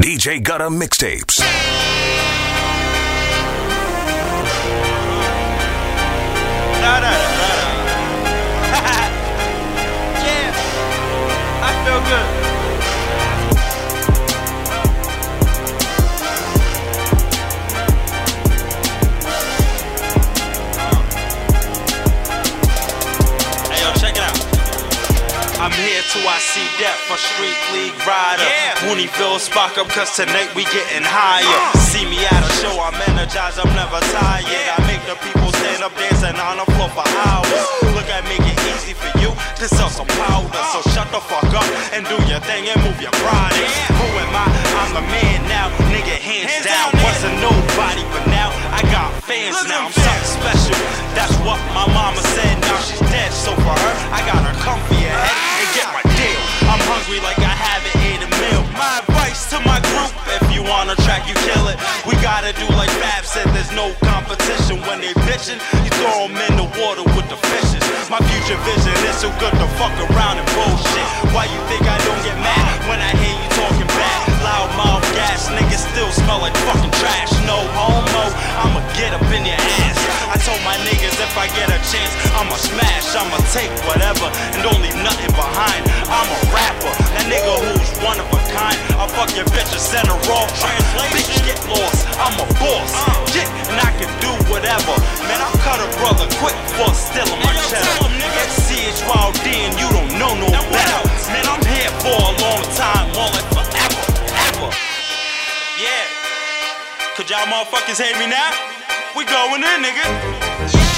DJ Gutta Mixtapes. Da, da, da, yeah, I feel good. Here till I see death for Street League Rider. Yeah. Mooneyville spark up, cause tonight we getting higher. See me at a show, I'm energized, I'm never tired. Yeah. I make the people stand up dancing on the floor for hours. Look, I make it easy for you to sell some powder. So shut the fuck up and do your thing and move your body. Who am I? I'm the man now, nigga, hands, Hands down. down. Wasn't nobody, but now I got fans Look now. I'm something special. That's no competition when they bitching. You throw 'em in the water with the fishes. My future vision is so good to fuck around and bullshit. Why you think I don't get mad when I hear you talking bad? Loud mouth gas, niggas still smell like fucking trash. No homo, I'ma get up in your ass. I told my niggas if I get a chance, I'ma smash, I'ma take whatever and don't leave nothing behind. I'm a rapper, that nigga who's one of a kind. I fuck your bitch and send her off. Brother quick for stealing my cheddar. tell 'em, nigga. And you don't know no Now better. Man, I'm here for a long time, more like forever, ever. Yeah. Could y'all motherfuckers hate me now? We going in, nigga.